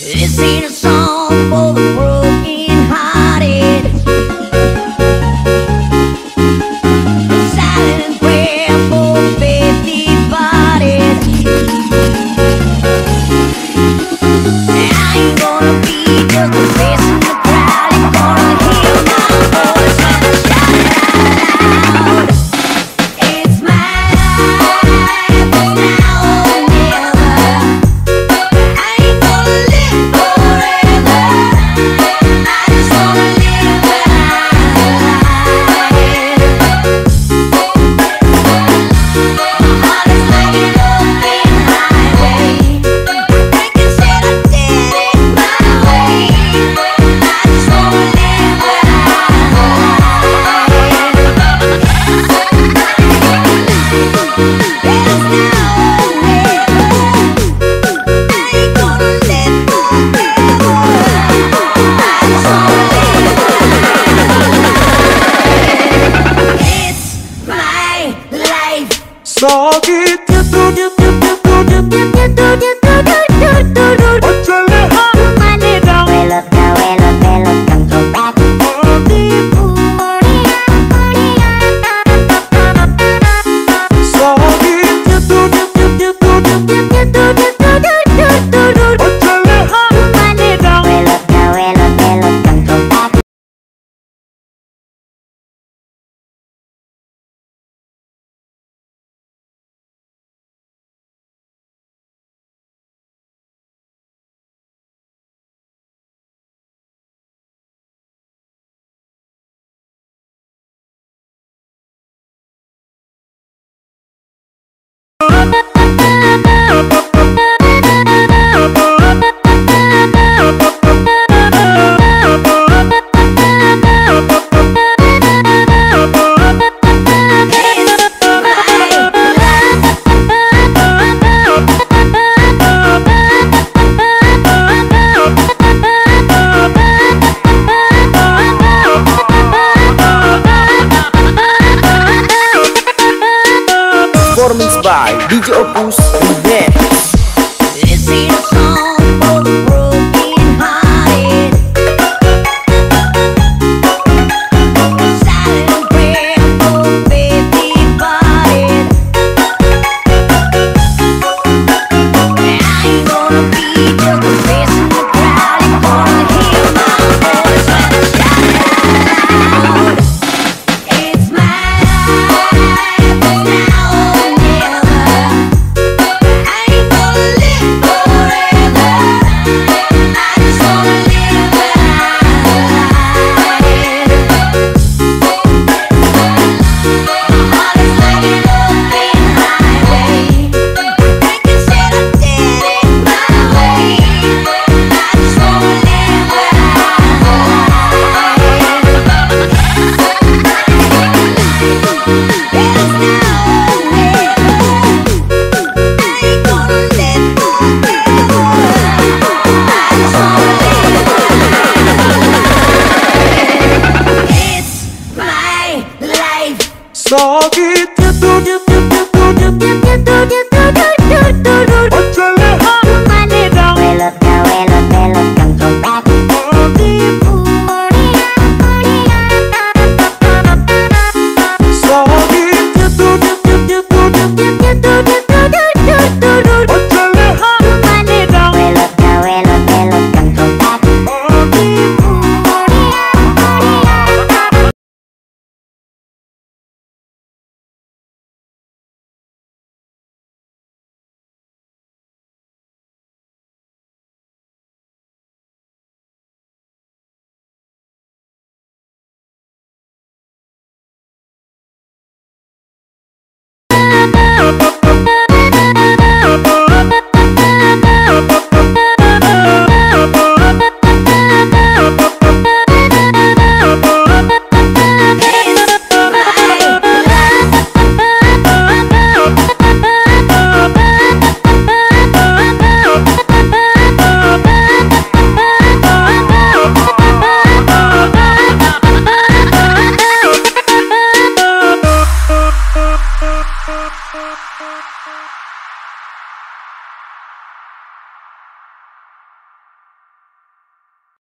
This ain't a song for the world. Rocky. by DJ Opus Remix. Só que tento, tento